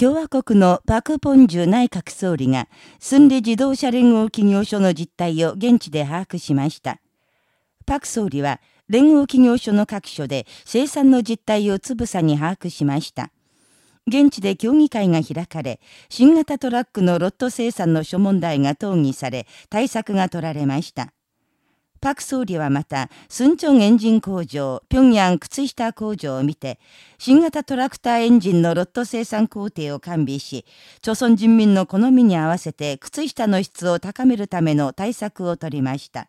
共和国のパク・ポンジュ内閣総理が、スンデ自動車連合企業所の実態を現地で把握しました。パク総理は、連合企業所の各所で生産の実態をつぶさに把握しました。現地で協議会が開かれ、新型トラックのロット生産の諸問題が討議され、対策が取られました。パク総理はまた、スンチョンエンジン工場、平壌靴下工場を見て、新型トラクターエンジンのロット生産工程を完備し、朝鮮人民の好みに合わせて靴下の質を高めるための対策を取りました。